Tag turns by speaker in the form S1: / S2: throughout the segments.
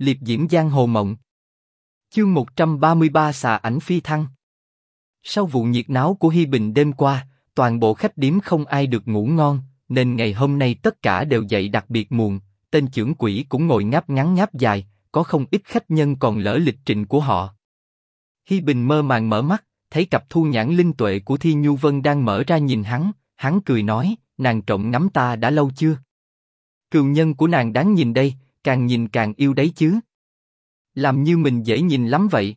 S1: liệp diễm giang hồ mộng. Chương 133 xà ảnh phi thăng. Sau vụ nhiệt náo của Hi Bình đêm qua, toàn bộ khách điếm không ai được ngủ ngon, nên ngày hôm nay tất cả đều dậy đặc biệt muộn. Tên trưởng quỷ cũng ngồi ngáp ngắn ngáp dài, có không ít khách nhân còn lỡ lịch trình của họ. Hi Bình mơ màng mở mắt, thấy cặp thu nhãn linh tuệ của Thi Nhu Vân đang mở ra nhìn hắn, hắn cười nói, nàng trộm ngắm ta đã lâu chưa? Cừu nhân của nàng đáng nhìn đây, càng nhìn càng yêu đấy chứ. Làm như mình dễ nhìn lắm vậy.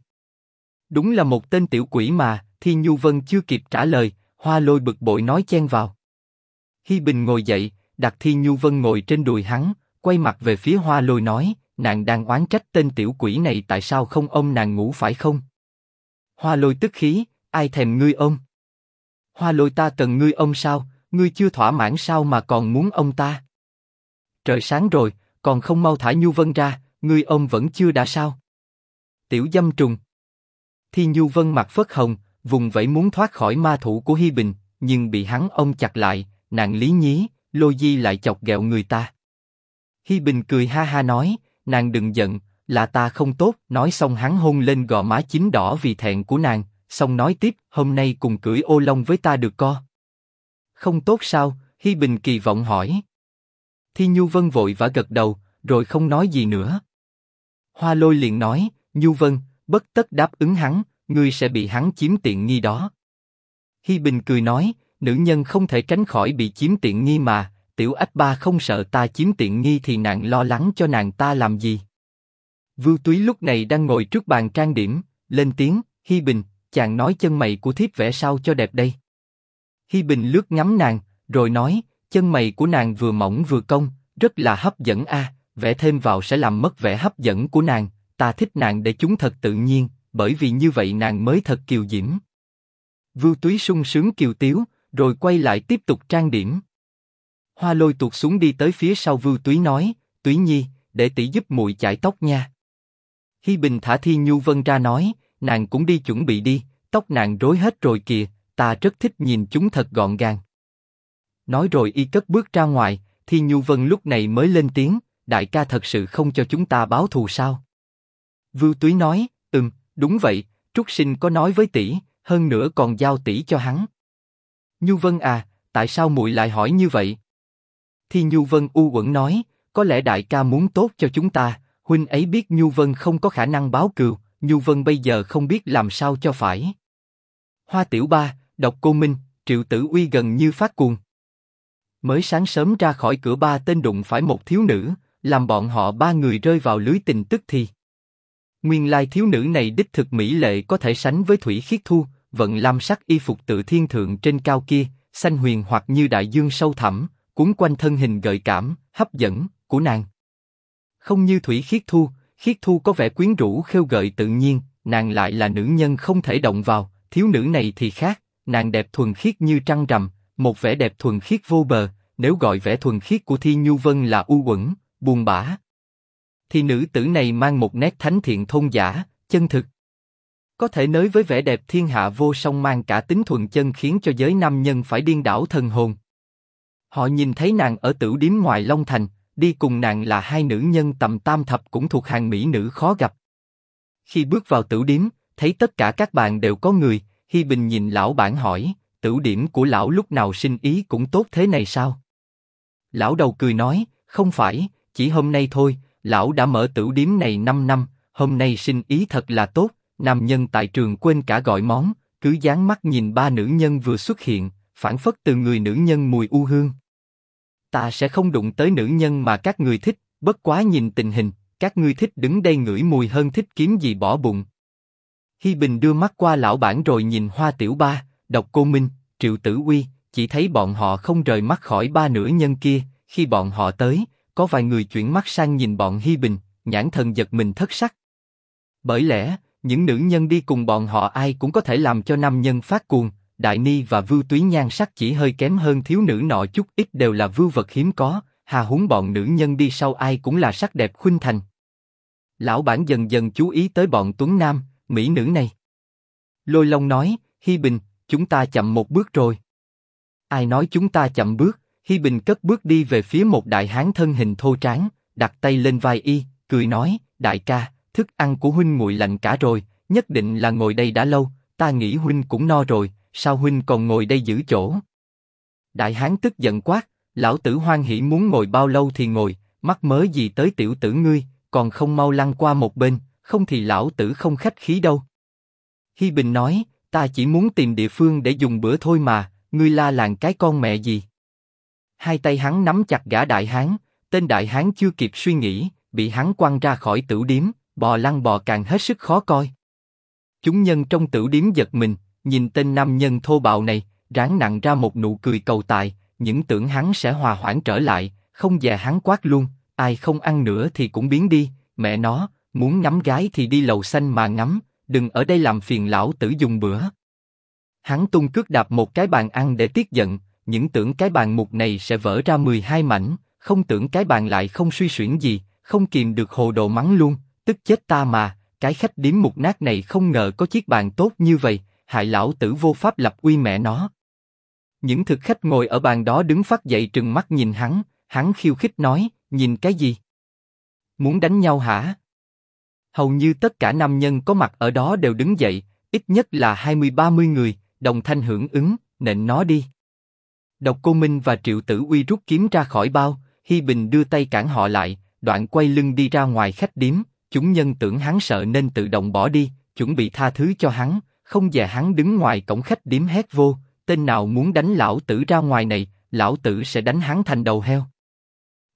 S1: Đúng là một tên tiểu quỷ mà, Thi Nhu Vân chưa kịp trả lời, Hoa Lôi bực bội nói chen vào. Hi Bình ngồi dậy, đặt Thi Nhu Vân ngồi trên đùi hắn, quay mặt về phía Hoa Lôi nói, nàng đang oán trách tên tiểu quỷ này tại sao không ôm nàng ngủ phải không? Hoa Lôi tức khí, ai thèm ngươi ôm? Hoa Lôi ta cần ngươi ôm sao? Ngươi chưa thỏa mãn sao mà còn muốn ông ta? Trời sáng rồi, còn không mau thả Nhu Vân ra, ngươi ông vẫn chưa đã sao? Tiểu dâm trùng. Thi Nhu Vân mặt phất hồng, vùng vẫy muốn thoát khỏi ma thủ của Hi Bình, nhưng bị hắn ôm chặt lại, nàng lý nhí, lôi di lại chọc ghẹo người ta. Hi Bình cười ha ha nói, nàng đừng giận, là ta không tốt. Nói xong hắn hôn lên gò má chín đỏ vì thẹn của nàng, xong nói tiếp, hôm nay cùng cưỡi ô long với ta được co. Không tốt sao? Hi Bình kỳ vọng hỏi. Thi Nhu Vân vội vã gật đầu, rồi không nói gì nữa. Hoa Lôi liền nói, Nhu Vân, bất tất đáp ứng hắn, ngươi sẽ bị hắn chiếm tiện nghi đó. Hi Bình cười nói, nữ nhân không thể tránh khỏi bị chiếm tiện nghi mà, tiểu ách ba không sợ ta chiếm tiện nghi thì nàng lo lắng cho nàng ta làm gì? Vưu Túy lúc này đang ngồi trước bàn trang điểm, lên tiếng, Hi Bình, chàng nói chân mày của thiếp vẽ sao cho đẹp đây. Hi Bình lướt ngắm nàng, rồi nói, chân mày của nàng vừa mỏng vừa cong, rất là hấp dẫn a. vẽ thêm vào sẽ làm mất vẻ hấp dẫn của nàng. Ta thích nàng để chúng thật tự nhiên, bởi vì như vậy nàng mới thật kiều diễm. Vưu Túy sung sướng kiều tiếu, rồi quay lại tiếp tục trang điểm. Hoa Lôi tuột xuống đi tới phía sau Vưu Túy nói, Túy Nhi, để tỷ giúp muội chải tóc nha. Hi Bình thả Thi Nhu Vân ra nói, nàng cũng đi chuẩn bị đi, tóc nàng rối hết rồi kìa, ta rất thích nhìn chúng thật gọn gàng. Nói rồi y cất bước ra ngoài, thì Nhu Vân lúc này mới lên tiếng, đại ca thật sự không cho chúng ta báo thù sao? Vưu Túy nói, ừm, đúng vậy, Trúc Sinh có nói với tỷ, hơn nữa còn giao tỷ cho hắn. Nhu Vân à, tại sao muội lại hỏi như vậy? thì Nhu Vân u uẩn nói, có lẽ đại ca muốn tốt cho chúng ta, huynh ấy biết Nhu Vân không có khả năng báo cừu, Nhu Vân bây giờ không biết làm sao cho phải. Hoa Tiểu Ba, Độc Cô Minh, Triệu Tử Uy gần như phát cuồng. Mới sáng sớm ra khỏi cửa ba tên đụng phải một thiếu nữ, làm bọn họ ba người rơi vào lưới tình tức thì. Nguyên lai thiếu nữ này đích thực mỹ lệ có thể sánh với Thủy Khiết Thu, vận lam sắc y phục tự thiên thượng trên cao kia, xanh huyền hoặc như đại dương sâu thẳm, cuốn quanh thân hình gợi cảm, hấp dẫn của nàng. Không như Thủy Khiết Thu, Khiết Thu có vẻ quyến rũ khêu gợi tự nhiên, nàng lại là nữ nhân không thể động vào, thiếu nữ này thì khác, nàng đẹp thuần khiết như trăng rằm, một vẻ đẹp thuần khiết vô bờ, nếu gọi vẻ thuần khiết của Thi Nhu Vân là u uẩn, buồn bã, thì nữ tử này mang một nét thánh thiện thôn giả, chân thực. Có thể nói với vẻ đẹp thiên hạ vô song mang cả tính thuần chân khiến cho giới nam nhân phải điên đảo thần hồn. Họ nhìn thấy nàng ở tử điếm ngoài Long Thành, đi cùng nàng là hai nữ nhân tầm tam thập cũng thuộc hàng mỹ nữ khó gặp. Khi bước vào tử điếm, thấy tất cả các bàn đều có người, Hi Bình nhìn lão bản hỏi, tử điểm của lão lúc nào sinh ý cũng tốt thế này sao? Lão đầu cười nói, không phải, chỉ hôm nay thôi, lão đã mở tử điếm này 5 năm, hôm nay sinh ý thật là tốt, nam nhân tại trường quên cả gọi món, cứ dán mắt nhìn ba nữ nhân vừa xuất hiện, phản phất từ người nữ nhân mùi u hương. Ta sẽ không đụng tới nữ nhân mà các người thích, bất quá nhìn tình hình, các ngươi thích đứng đây ngửi mùi hơn thích kiếm gì bỏ bụng. Hi Bình đưa mắt qua lão bản rồi nhìn Hoa Tiểu Ba, Độc Cô Minh, Triệu Tử Uy, chỉ thấy bọn họ không rời mắt khỏi ba nữ nhân kia. Khi bọn họ tới, có vài người chuyển mắt sang nhìn bọn Hi Bình, nhãn thần giật mình thất sắc. Bởi lẽ, những nữ nhân đi cùng bọn họ ai cũng có thể làm cho nam nhân phát cuồng. Đại Ni và Vưu Túy nhan sắc chỉ hơi kém hơn thiếu nữ nọ chút ít đều là vưu vật hiếm có, hà húng bọn nữ nhân đi sau ai cũng là sắc đẹp khuynh thành. Lão bản dần dần chú ý tới bọn tuấn nam, mỹ nữ này. Lôi Long nói, Hi Bình, chúng ta chậm một bước rồi. Ai nói chúng ta chậm bước? Hi Bình cất bước đi về phía một đại hán thân hình thô tráng, đặt tay lên vai y, cười nói, đại ca, thức ăn của huynh nguội lạnh cả rồi, nhất định là ngồi đây đã lâu, ta nghĩ huynh cũng no rồi, sao huynh còn ngồi đây giữ chỗ? Đại hán tức giận quát, lão tử hoan hỉ muốn ngồi bao lâu thì ngồi, mắc mớ gì tới tiểu tử ngươi, còn không mau lăn qua một bên, không thì lão tử không khách khí đâu. Hi Bình nói, ta chỉ muốn tìm địa phương để dùng bữa thôi mà, ngươi la làng cái con mẹ gì? Hai tay hắn nắm chặt gã đại hán, tên đại hán chưa kịp suy nghĩ, bị hắn quăng ra khỏi tử điếm, bò lăn bò càng hết sức khó coi. Chúng nhân trong tử điếm giật mình, nhìn tên nam nhân thô bạo này, ráng nặng ra một nụ cười cầu tài, những tưởng hắn sẽ hòa hoãn trở lại, không dè hắn quát luôn, ai không ăn nữa thì cũng biến đi, mẹ nó, muốn ngắm gái thì đi lầu xanh mà ngắm, đừng ở đây làm phiền lão tử dùng bữa. Hắn tung cước đạp một cái bàn ăn để tiết giận, những tưởng cái bàn mục này sẽ vỡ ra 12 mảnh, không tưởng cái bàn lại không suy xuyển gì, không kìm được hồ đồ mắng luôn, tức chết ta mà, cái khách điếm mục nát này không ngờ có chiếc bàn tốt như vậy, hại lão tử vô pháp lập uy mẹ nó. Những thực khách ngồi ở bàn đó đứng phát dậy trừng mắt nhìn hắn, hắn khiêu khích nói, nhìn cái gì? Muốn đánh nhau hả? Hầu như tất cả nam nhân có mặt ở đó đều đứng dậy, ít nhất là 20-30 người, đồng thanh hưởng ứng, nện nó đi. Độc Cô Minh và Triệu Tử Uy rút kiếm ra khỏi bao, Hi Bình đưa tay cản họ lại, đoạn quay lưng đi ra ngoài khách điếm, chúng nhân tưởng hắn sợ nên tự động bỏ đi, chuẩn bị tha thứ cho hắn, không dè hắn đứng ngoài cổng khách điếm hét vô, tên nào muốn đánh lão tử ra ngoài này, lão tử sẽ đánh hắn thành đầu heo.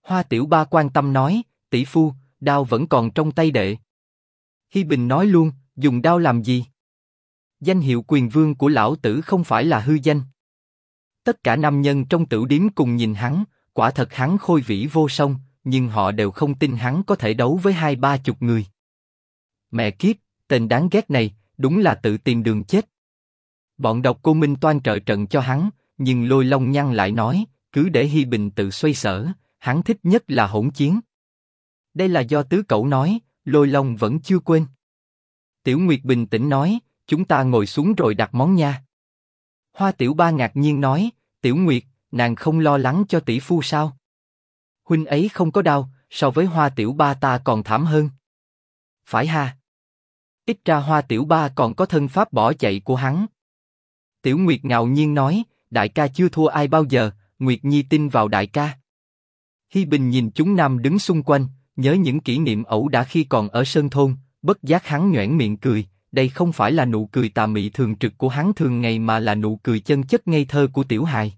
S1: Hoa Tiểu Ba quan tâm nói, tỷ phu, đao vẫn còn trong tay đệ. Hi Bình nói luôn, dùng đao làm gì? Danh hiệu quyền vương của lão tử không phải là hư danh. Tất cả nam nhân trong tử điếm cùng nhìn hắn, quả thật hắn khôi vĩ vô song, nhưng họ đều không tin hắn có thể đấu với hai ba chục người. Mẹ kiếp, tên đáng ghét này, đúng là tự tìm đường chết. Bọn độc cô Minh toan trợ trận cho hắn, nhưng lôi long nhăn lại nói, cứ để Hi Bình tự xoay sở, hắn thích nhất là hỗn chiến. Đây là do tứ cậu nói, lôi long vẫn chưa quên. Tiểu Nguyệt bình tĩnh nói, chúng ta ngồi xuống rồi đặt món nha. Hoa Tiểu Ba ngạc nhiên nói, Tiểu Nguyệt, nàng không lo lắng cho tỷ phu sao? Huynh ấy không có đau, so với Hoa Tiểu Ba ta còn thảm hơn. Phải ha? Ít ra Hoa Tiểu Ba còn có thân pháp bỏ chạy của hắn. Tiểu Nguyệt ngạo nhiên nói, đại ca chưa thua ai bao giờ, Nguyệt Nhi tin vào đại ca. Hi Bình nhìn chúng nam đứng xung quanh, nhớ những kỷ niệm ẩu đã khi còn ở sơn thôn, bất giác hắn nhõn miệng cười. Đây không phải là nụ cười tà mị thường trực của hắn thường ngày mà là nụ cười chân chất ngây thơ của tiểu hài.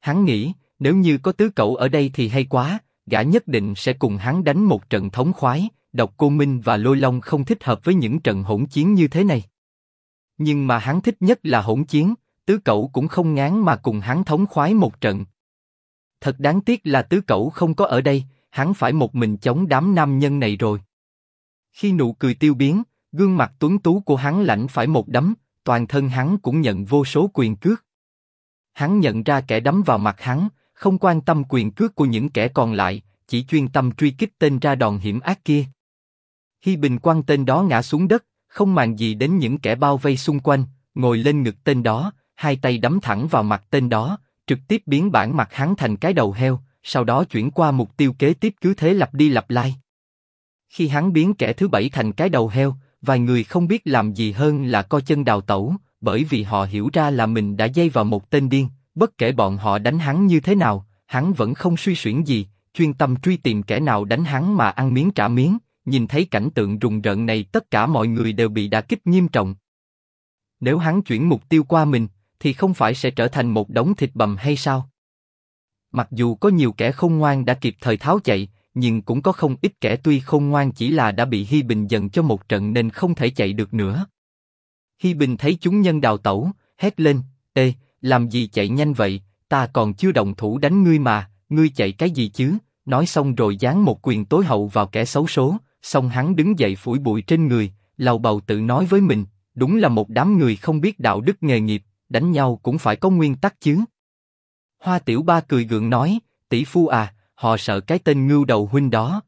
S1: Hắn nghĩ, nếu như có tứ cậu ở đây thì hay quá, gã nhất định sẽ cùng hắn đánh một trận thống khoái. Độc Cô Minh và Lôi Long không thích hợp với những trận hỗn chiến như thế này. Nhưng mà hắn thích nhất là hỗn chiến, tứ cậu cũng không ngán mà cùng hắn thống khoái một trận. Thật đáng tiếc là tứ cậu không có ở đây, hắn phải một mình chống đám nam nhân này rồi. Khi nụ cười tiêu biến, gương mặt tuấn tú của hắn lạnh phải một đấm, toàn thân hắn cũng nhận vô số quyền cước. Hắn nhận ra kẻ đấm vào mặt hắn, không quan tâm quyền cước của những kẻ còn lại, chỉ chuyên tâm truy kích tên ra đòn hiểm ác kia. Hi Bình quăng tên đó ngã xuống đất, không màng gì đến những kẻ bao vây xung quanh, ngồi lên ngực tên đó, hai tay đấm thẳng vào mặt tên đó, trực tiếp biến bản mặt hắn thành cái đầu heo, sau đó chuyển qua mục tiêu kế tiếp cứ thế lặp đi lặp lại. Khi hắn biến kẻ thứ bảy thành cái đầu heo, vài người không biết làm gì hơn là co chân đào tẩu, bởi vì họ hiểu ra là mình đã dây vào một tên điên, bất kể bọn họ đánh hắn như thế nào, hắn vẫn không suy xuyển gì, chuyên tâm truy tìm kẻ nào đánh hắn mà ăn miếng trả miếng. Nhìn thấy cảnh tượng rùng rợn này, tất cả mọi người đều bị đả kích nghiêm trọng. Nếu hắn chuyển mục tiêu qua mình, thì không phải sẽ trở thành một đống thịt bầm hay sao? Mặc dù có nhiều kẻ không ngoan đã kịp thời tháo chạy, nhưng cũng có không ít kẻ tuy không ngoan chỉ là đã bị Hi Bình dần cho một trận nên không thể chạy được nữa. Hi Bình thấy chúng nhân đào tẩu, hét lên, Ê, làm gì chạy nhanh vậy, ta còn chưa động thủ đánh ngươi mà, ngươi chạy cái gì chứ? Nói xong rồi giáng một quyền tối hậu vào kẻ xấu số, xong hắn đứng dậy phủi bụi trên người, lầu bầu tự nói với mình, đúng là một đám người không biết đạo đức nghề nghiệp, đánh nhau cũng phải có nguyên tắc chứ. Hoa Tiểu Ba cười gượng nói, tỷ phu à, họ sợ cái tên ngưu đầu huynh đó.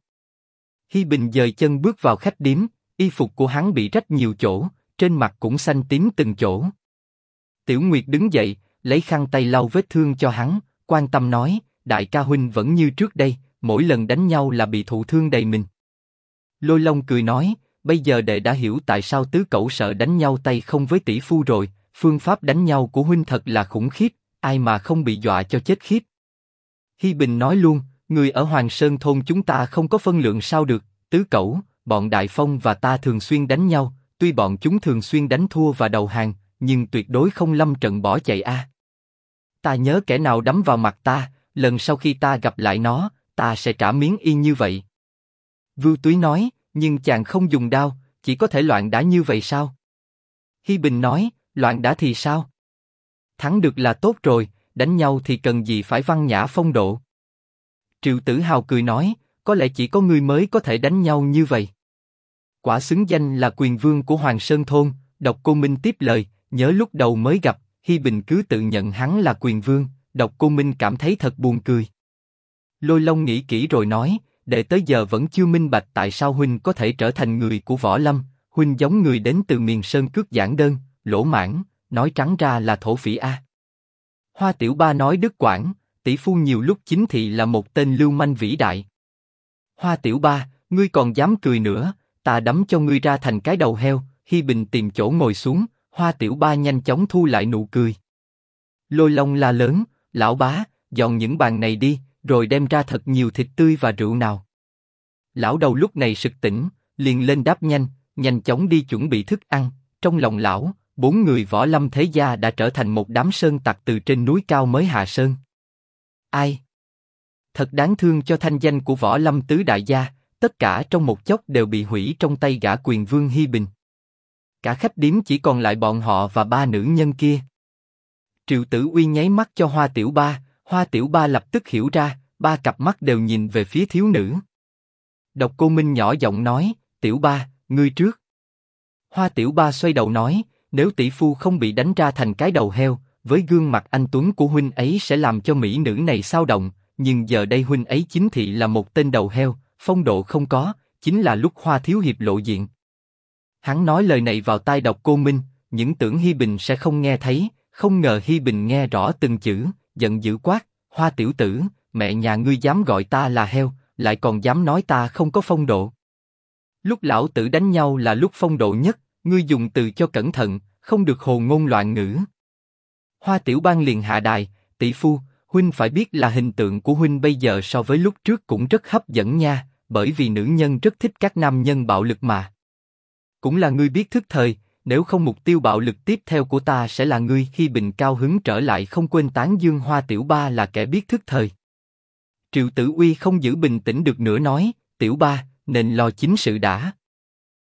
S1: Hi Bình dời chân bước vào khách điếm, y phục của hắn bị rách nhiều chỗ, trên mặt cũng xanh tím từng chỗ. Tiểu Nguyệt đứng dậy, lấy khăn tay lau vết thương cho hắn, quan tâm nói, đại ca huynh vẫn như trước đây, mỗi lần đánh nhau là bị thụ thương đầy mình. Lôi Long cười nói, bây giờ đệ đã hiểu tại sao tứ cậu sợ đánh nhau tay không với tỷ phu rồi, phương pháp đánh nhau của huynh thật là khủng khiếp, ai mà không bị dọa cho chết khiếp. Hi Bình nói luôn, người ở Hoàng Sơn thôn chúng ta không có phân lượng sao được, tứ cẩu, bọn Đại Phong và ta thường xuyên đánh nhau, tuy bọn chúng thường xuyên đánh thua và đầu hàng, nhưng tuyệt đối không lâm trận bỏ chạy a. Ta nhớ kẻ nào đấm vào mặt ta, lần sau khi ta gặp lại nó, ta sẽ trả miếng y như vậy. Vưu Túy nói, nhưng chàng không dùng đao, chỉ có thể loạn đá như vậy sao? Hi Bình nói, loạn đá thì sao? Thắng được là tốt rồi, đánh nhau thì cần gì phải văn nhã phong độ. Triệu Tử Hào cười nói, có lẽ chỉ có ngươi mới có thể đánh nhau như vậy. Quả xứng danh là quyền vương của Hoàng Sơn Thôn, độc cô Minh tiếp lời, nhớ lúc đầu mới gặp, Hi Bình cứ tự nhận hắn là quyền vương, độc cô Minh cảm thấy thật buồn cười. Lôi Long nghĩ kỹ rồi nói, để tới giờ vẫn chưa minh bạch tại sao huynh có thể trở thành người của võ lâm, huynh giống người đến từ miền sơn cước giản đơn, lỗ mãn, nói trắng ra là thổ phỉ a. Hoa Tiểu Ba nói đức quảng, tỷ phu nhiều lúc chính thị là một tên lưu manh vĩ đại. Hoa Tiểu Ba, ngươi còn dám cười nữa, ta đấm cho ngươi ra thành cái đầu heo. Hi Bình tìm chỗ ngồi xuống, Hoa Tiểu Ba nhanh chóng thu lại nụ cười. Lôi Long la lớn, lão bá, dọn những bàn này đi, rồi đem ra thật nhiều thịt tươi và rượu nào. Lão đầu lúc này sực tỉnh, liền lên đáp nhanh, nhanh chóng đi chuẩn bị thức ăn. Trong lòng lão, bốn người võ lâm thế gia đã trở thành một đám sơn tặc từ trên núi cao mới hạ sơn. Ai? Thật đáng thương cho thanh danh của võ lâm tứ đại gia, tất cả trong một chốc đều bị hủy trong tay gã quyền vương Hi Bình. Cả khách điếm chỉ còn lại bọn họ và ba nữ nhân kia. Triệu Tử Uy nháy mắt cho Hoa Tiểu Ba, Hoa Tiểu Ba lập tức hiểu ra, ba cặp mắt đều nhìn về phía thiếu nữ. Độc Cô Minh nhỏ giọng nói, Tiểu Ba, ngươi trước. Hoa Tiểu Ba xoay đầu nói, nếu tỷ phu không bị đánh ra thành cái đầu heo, với gương mặt anh tuấn của huynh ấy sẽ làm cho mỹ nữ này sao động, nhưng giờ đây huynh ấy chính thị là một tên đầu heo, phong độ không có, chính là lúc Hoa Thiếu Hiệp lộ diện. Hắn nói lời này vào tai độc cô Minh, những tưởng Hi Bình sẽ không nghe thấy, không ngờ Hi Bình nghe rõ từng chữ, giận dữ quát, Hoa Tiểu Tử, mẹ nhà ngươi dám gọi ta là heo, lại còn dám nói ta không có phong độ. Lúc lão tử đánh nhau là lúc phong độ nhất, ngươi dùng từ cho cẩn thận, không được hồ ngôn loạn ngữ. Hoa Tiểu Bang liền hạ đài, tỷ phu, huynh phải biết là hình tượng của huynh bây giờ so với lúc trước cũng rất hấp dẫn nha, bởi vì nữ nhân rất thích các nam nhân bạo lực mà. Cũng là ngươi biết thức thời, nếu không mục tiêu bạo lực tiếp theo của ta sẽ là ngươi. Khi bình cao hứng trở lại không quên tán dương Hoa Tiểu Ba là kẻ biết thức thời. Triệu Tử Uy không giữ bình tĩnh được nữa nói, Tiểu Ba, nên lo chính sự đã.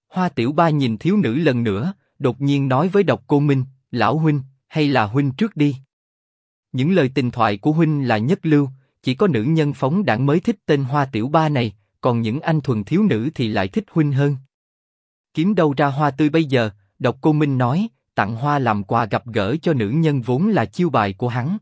S1: Hoa Tiểu Ba nhìn thiếu nữ lần nữa, đột nhiên nói với Độc Cô Minh, lão huynh, hay là huynh trước đi. Những lời tình thoại của huynh là nhất lưu, chỉ có nữ nhân phóng đảng mới thích tên Hoa Tiểu Ba này, còn những anh thuần thiếu nữ thì lại thích huynh hơn. Kiếm đâu ra hoa tươi bây giờ? Độc Cô Minh nói, tặng hoa làm quà gặp gỡ cho nữ nhân vốn là chiêu bài của hắn.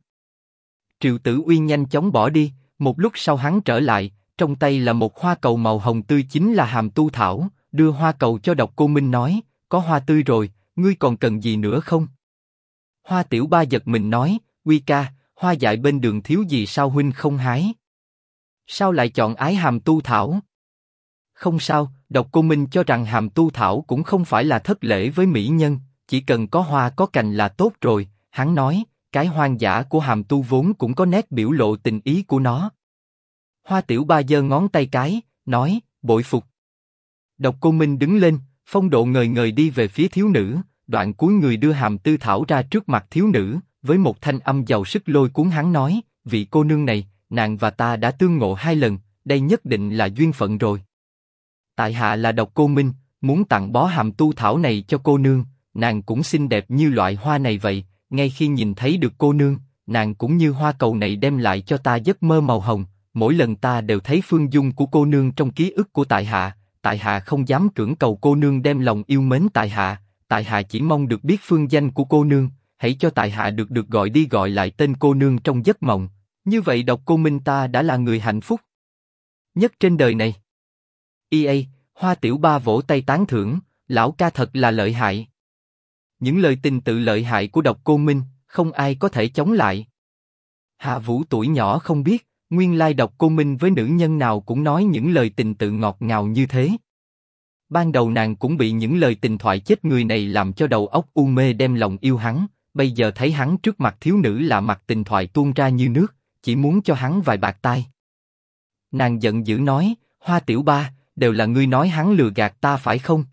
S1: Triệu Tử Uyên nhanh chóng bỏ đi, một lúc sau hắn trở lại, trong tay là một hoa cầu màu hồng tươi chính là hàm tu thảo, đưa hoa cầu cho Độc Cô Minh nói, có hoa tươi rồi, ngươi còn cần gì nữa không? Hoa Tiểu Ba giật mình nói, Uy ca, hoa dại bên đường thiếu gì sao huynh không hái? Sao lại chọn ái hàm tu thảo? Không sao, Độc Cô Minh cho rằng hàm tu thảo cũng không phải là thất lễ với mỹ nhân, chỉ cần có hoa có cành là tốt rồi. Hắn nói, cái hoang dã của hàm tu vốn cũng có nét biểu lộ tình ý của nó. Hoa Tiểu Ba giơ ngón tay cái, nói, bội phục. Độc Cô Minh đứng lên, phong độ ngời ngời đi về phía thiếu nữ, đoạn cuối người đưa hàm tư thảo ra trước mặt thiếu nữ, với một thanh âm giàu sức lôi cuốn hắn nói, vị cô nương này, nàng và ta đã tương ngộ hai lần, đây nhất định là duyên phận rồi. Tại hạ là độc cô Minh, muốn tặng bó hàm tu thảo này cho cô nương, nàng cũng xinh đẹp như loại hoa này vậy. Ngay khi nhìn thấy được cô nương, nàng cũng như hoa cầu này đem lại cho ta giấc mơ màu hồng. Mỗi lần ta đều thấy phương dung của cô nương trong ký ức của tại hạ, tại hạ không dám cưỡng cầu cô nương đem lòng yêu mến tại hạ, tại hạ chỉ mong được biết phương danh của cô nương, hãy cho tại hạ được được gọi đi gọi lại tên cô nương trong giấc mộng. Như vậy độc cô Minh ta đã là người hạnh phúc nhất trên đời này. EA, Hoa Tiểu Ba vỗ tay tán thưởng, lão ca thật là lợi hại. Những lời tình tự lợi hại của độc cô Minh, không ai có thể chống lại. Hạ Vũ tuổi nhỏ không biết, nguyên lai độc cô Minh với nữ nhân nào cũng nói những lời tình tự ngọt ngào như thế. Ban đầu nàng cũng bị những lời tình thoại chết người này làm cho đầu óc u mê đem lòng yêu hắn, bây giờ thấy hắn trước mặt thiếu nữ là mặt tình thoại tuôn ra như nước, chỉ muốn cho hắn vài bạc tai. Nàng giận dữ nói, Hoa Tiểu Ba, đều là ngươi nói hắn lừa gạt ta phải không?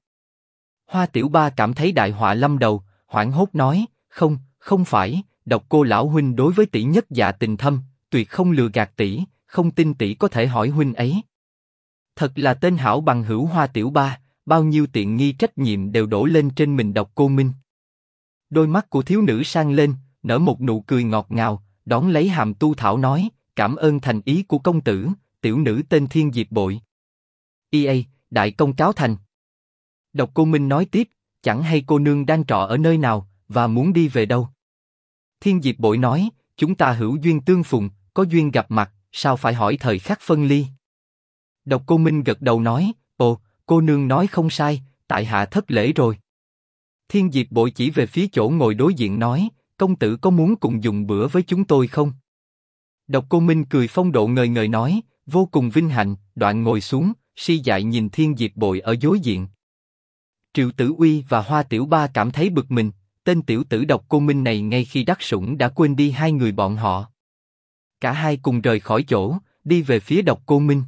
S1: Hoa Tiểu Ba cảm thấy đại họa lâm đầu, hoảng hốt nói, không, không phải, độc cô lão huynh đối với tỷ nhất dạ tình thâm, tuyệt không lừa gạt tỷ, không tin tỷ có thể hỏi huynh ấy. Thật là tên hảo bằng hữu Hoa Tiểu Ba, bao nhiêu tiện nghi trách nhiệm đều đổ lên trên mình độc cô Minh. Đôi mắt của thiếu nữ sang lên, nở một nụ cười ngọt ngào, đón lấy hàm tu thảo nói, cảm ơn thành ý của công tử, tiểu nữ tên Thiên Diệp Bội. EA, đại công cáo thành. Độc cô Minh nói tiếp, chẳng hay cô nương đang trọ ở nơi nào và muốn đi về đâu. Thiên Diệp Bội nói, chúng ta hữu duyên tương phùng, có duyên gặp mặt, sao phải hỏi thời khắc phân ly. Độc cô Minh gật đầu nói, ồ, cô nương nói không sai, tại hạ thất lễ rồi. Thiên Diệp Bội chỉ về phía chỗ ngồi đối diện nói, công tử có muốn cùng dùng bữa với chúng tôi không? Độc Cô Minh cười phong độ ngời ngời nói, vô cùng vinh hạnh, đoạn ngồi xuống, si dại nhìn Thiên Diệp Bội ở đối diện. Triệu Tử Uy và Hoa Tiểu Ba cảm thấy bực mình, tên tiểu tử Độc Cô Minh này ngay khi đắc sủng đã quên đi hai người bọn họ. Cả hai cùng rời khỏi chỗ, đi về phía Độc Cô Minh.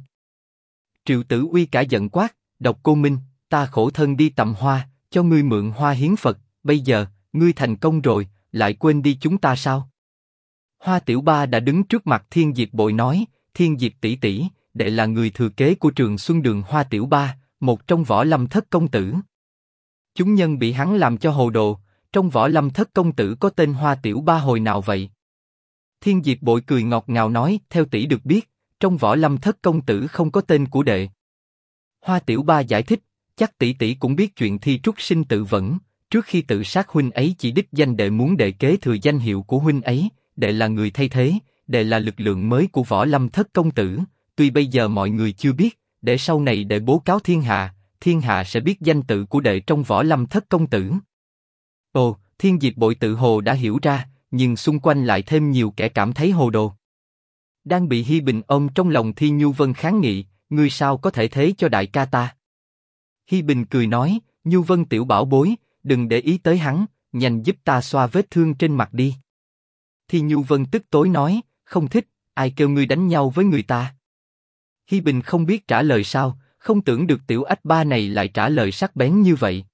S1: Triệu Tử Uy cả giận quát, Độc Cô Minh, ta khổ thân đi tầm hoa, cho ngươi mượn hoa hiến Phật, bây giờ, ngươi thành công rồi, lại quên đi chúng ta sao? Hoa Tiểu Ba đã đứng trước mặt Thiên Diệp Bội nói, Thiên Diệp tỷ tỷ, đệ là người thừa kế của trường Xuân Đường Hoa Tiểu Ba, một trong võ lâm thất công tử. Chúng nhân bị hắn làm cho hồ đồ, trong võ lâm thất công tử có tên Hoa Tiểu Ba hồi nào vậy? Thiên Diệp Bội cười ngọt ngào nói, theo tỷ được biết, trong võ lâm thất công tử không có tên của đệ. Hoa Tiểu Ba giải thích, chắc tỷ tỷ cũng biết chuyện thi trúc sinh tự vẫn. Trước khi tự sát huynh ấy chỉ đích danh đệ muốn đệ kế thừa danh hiệu của huynh ấy, đệ là người thay thế, đệ là lực lượng mới của võ lâm thất công tử. Tuy bây giờ mọi người chưa biết, để sau này đệ bố cáo thiên hạ, thiên hạ sẽ biết danh tự của đệ trong võ lâm thất công tử. Ồ, thiên diệp bội tự hồ đã hiểu ra, nhưng xung quanh lại thêm nhiều kẻ cảm thấy hồ đồ. Đang bị Hi Bình ôm trong lòng Thi Nhu Vân kháng nghị, ngươi sao có thể thế cho đại ca ta? Hi Bình cười nói, Nhu Vân tiểu bảo bối, đừng để ý tới hắn, nhanh giúp ta xoa vết thương trên mặt đi. Thi Nhu Vân tức tối nói, không thích, ai kêu ngươi đánh nhau với người ta? Hi Bình không biết trả lời sao, không tưởng được tiểu ách ba này lại trả lời sắc bén như vậy.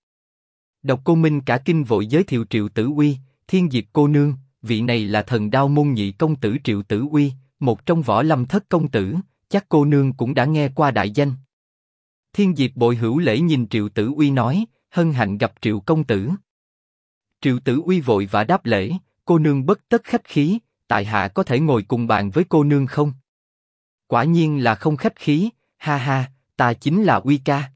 S1: Độc Cô Minh cả kinh vội giới thiệu Triệu Tử Uy, Thiên Diệp cô nương, vị này là thần đao môn nhị công tử Triệu Tử Uy, một trong võ lâm thất công tử, chắc cô nương cũng đã nghe qua đại danh. Thiên Diệp bội hữu lễ nhìn Triệu Tử Uy nói, hân hạnh gặp Triệu công tử. Triệu Tử Uy vội và đáp lễ, cô nương bất tất khách khí, tại hạ có thể ngồi cùng bàn với cô nương không? Quả nhiên là không khách khí, ha ha, ta chính là Uy ca.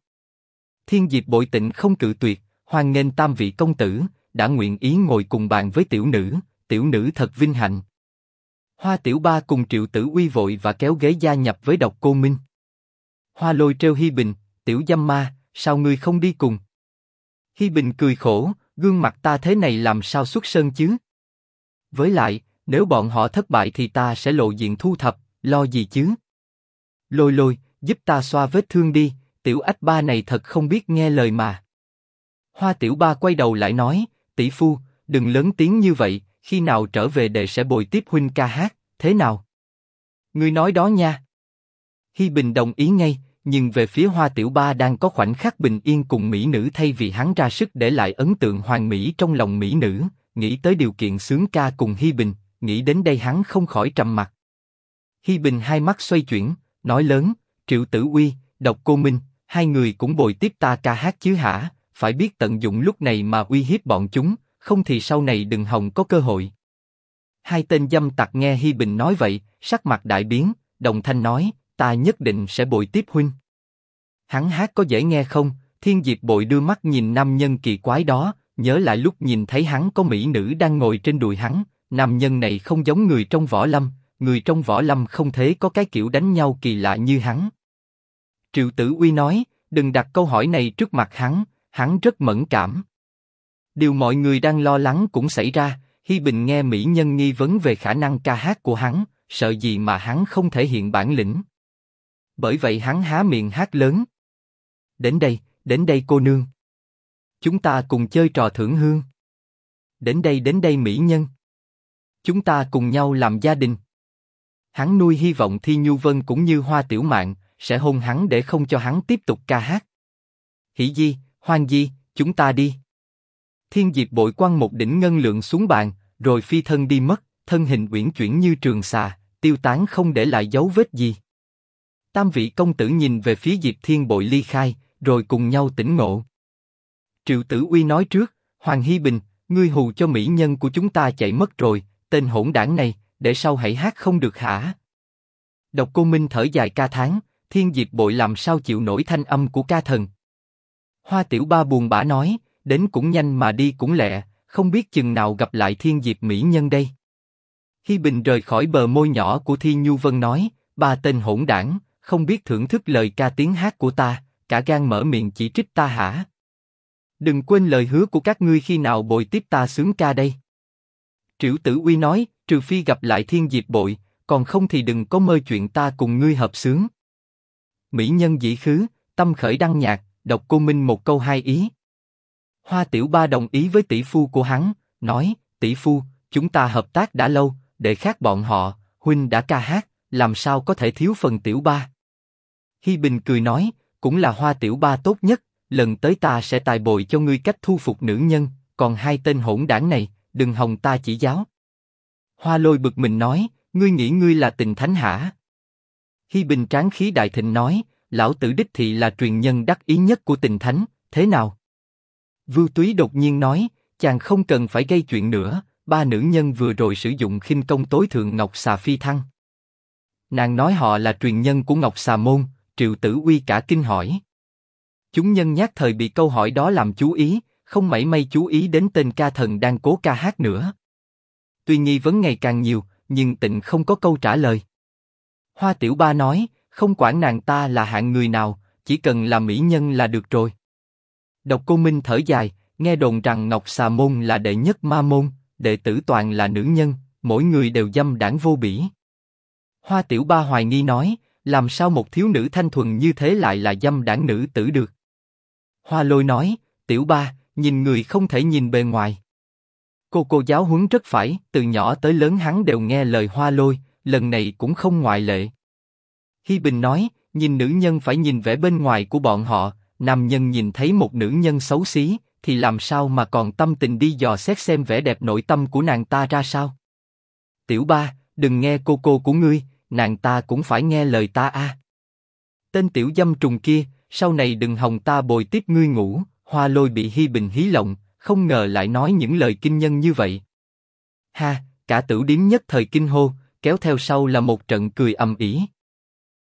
S1: Thiên Diệp bội tịnh không cự tuyệt, hoan nghênh tam vị công tử, đã nguyện ý ngồi cùng bàn với tiểu nữ, tiểu nữ thật vinh hạnh. Hoa Tiểu Ba cùng Triệu Tử Uy vội và kéo ghế gia nhập với Độc Cô Minh. Hoa Lôi treo Hi Bình, Tiểu Dâm Ma, sao ngươi không đi cùng? Hi Bình cười khổ, gương mặt ta thế này làm sao xuất sơn chứ? Với lại, nếu bọn họ thất bại thì ta sẽ lộ diện thu thập, lo gì chứ? Lôi Lôi, giúp ta xoa vết thương đi, Tiểu Ách Ba này thật không biết nghe lời mà. Hoa Tiểu Ba quay đầu lại nói, tỷ phu, đừng lớn tiếng như vậy, khi nào trở về đệ sẽ bồi tiếp huynh ca hát, thế nào? Ngươi nói đó nha. Hi Bình đồng ý ngay, nhưng về phía Hoa Tiểu Ba đang có khoảnh khắc bình yên cùng mỹ nữ thay vì hắn ra sức để lại ấn tượng hoàn mỹ trong lòng mỹ nữ, nghĩ tới điều kiện sướng ca cùng Hi Bình, nghĩ đến đây hắn không khỏi trầm mặt. Hi Bình hai mắt xoay chuyển, nói lớn, Triệu Tử Uy, Độc Cô Minh, hai người cũng bồi tiếp ta ca hát chứ hả? Phải biết tận dụng lúc này mà uy hiếp bọn chúng, không thì sau này đừng hòng có cơ hội. Hai tên dâm tặc nghe Hi Bình nói vậy, sắc mặt đại biến, đồng thanh nói, ta nhất định sẽ bồi tiếp huynh. Hắn hát có dễ nghe không? Thiên Diệp bội đưa mắt nhìn nam nhân kỳ quái đó, nhớ lại lúc nhìn thấy hắn có mỹ nữ đang ngồi trên đùi hắn, nam nhân này không giống người trong võ lâm, người trong võ lâm không thế có cái kiểu đánh nhau kỳ lạ như hắn. Triệu Tử Uy nói, đừng đặt câu hỏi này trước mặt hắn, hắn rất mẫn cảm. Điều mọi người đang lo lắng cũng xảy ra, Hi Bình nghe mỹ nhân nghi vấn về khả năng ca hát của hắn, sợ gì mà hắn không thể hiện bản lĩnh. Bởi vậy hắn há miệng hát lớn. Đến đây, đến đây cô nương. Chúng ta cùng chơi trò thưởng hương. Đến đây đến đây mỹ nhân. Chúng ta cùng nhau làm gia đình. Hắn nuôi hy vọng Thi Nhu Vân cũng như Hoa Tiểu Mạn sẽ hôn hắn để không cho hắn tiếp tục ca hát. Hỷ Di, hoan Di, chúng ta đi. Thiên Diệp bội quăng một đỉnh ngân lượng xuống bàn, rồi phi thân đi mất, thân hình uyển chuyển như trường xà, tiêu tán không để lại dấu vết gì. Tam vị công tử nhìn về phía Diệp Thiên bội ly khai, rồi cùng nhau tỉnh ngộ. Triệu Tử Uy nói trước, Hoàng Hy Bình, ngươi hù cho mỹ nhân của chúng ta chạy mất rồi, tên hỗn đảng này, để sau hãy hát không được hả? Độc Cô Minh thở dài ca tháng, Thiên Diệp bội làm sao chịu nổi thanh âm của ca thần. Hoa Tiểu Ba buồn bã nói, đến cũng nhanh mà đi cũng lẹ, không biết chừng nào gặp lại Thiên Diệp mỹ nhân đây. Hi Bình rời khỏi bờ môi nhỏ của Thi Nhu Vân nói, ba tên hỗn đảng, không biết thưởng thức lời ca tiếng hát của ta, cả gan mở miệng chỉ trích ta hả? Đừng quên lời hứa của các ngươi khi nào bồi tiếp ta sướng ca đây. Triệu Tử Uy nói, trừ phi gặp lại Thiên Diệp bội, còn không thì đừng có mơ chuyện ta cùng ngươi hợp sướng. Mỹ nhân dĩ khứ, tâm khởi đăng nhạc, đọc cô Minh một câu hai ý. Hoa Tiểu Ba đồng ý với tỷ phu của hắn, nói, tỷ phu, chúng ta hợp tác đã lâu, để khác bọn họ, huynh đã ca hát, làm sao có thể thiếu phần Tiểu Ba? Hi Bình cười nói, cũng là Hoa Tiểu Ba tốt nhất, lần tới ta sẽ tài bồi cho ngươi cách thu phục nữ nhân, còn hai tên hỗn đảng này, đừng hòng ta chỉ giáo. Hoa Lôi bực mình nói, ngươi nghĩ ngươi là tình thánh hả? Hi Bình tráng khí đại thịnh nói, lão tử đích thị là truyền nhân đắc ý nhất của tình thánh, thế nào? Vưu Túy đột nhiên nói, chàng không cần phải gây chuyện nữa, ba nữ nhân vừa rồi sử dụng khinh công tối thượng Ngọc Xà Phi Thăng. Nàng nói họ là truyền nhân của Ngọc Xà Môn, Triệu Tử Uy cả kinh hỏi. Chúng nhân nhát thời bị câu hỏi đó làm chú ý, không mảy may chú ý đến tên ca thần đang cố ca hát nữa. Tuy nghi vấn ngày càng nhiều, nhưng tịnh không có câu trả lời. Hoa Tiểu Ba nói, không quản nàng ta là hạng người nào, chỉ cần là mỹ nhân là được rồi. Độc Cô Minh thở dài, nghe đồn rằng Ngọc Xà Môn là đệ nhất ma môn, đệ tử toàn là nữ nhân, mỗi người đều dâm đảng vô bỉ. Hoa Tiểu Ba hoài nghi nói, làm sao một thiếu nữ thanh thuần như thế lại là dâm đảng nữ tử được? Hoa Lôi nói, Tiểu Ba, nhìn người không thể nhìn bề ngoài. Cô cô giáo huấn rất phải, từ nhỏ tới lớn hắn đều nghe lời Hoa Lôi, lần này cũng không ngoại lệ. Hi Bình nói, nhìn nữ nhân phải nhìn vẻ bên ngoài của bọn họ, nam nhân nhìn thấy một nữ nhân xấu xí, thì làm sao mà còn tâm tình đi dò xét xem vẻ đẹp nội tâm của nàng ta ra sao? Tiểu ba, đừng nghe cô cô của ngươi, nàng ta cũng phải nghe lời ta a. Tên tiểu dâm trùng kia, sau này đừng hòng ta bồi tiếp ngươi ngủ. Hoa Lôi bị Hi Bình hí lộng, không ngờ lại nói những lời kinh nhân như vậy. Ha, cả tử điếm nhất thời kinh hô, kéo theo sau là một trận cười ầm ĩ.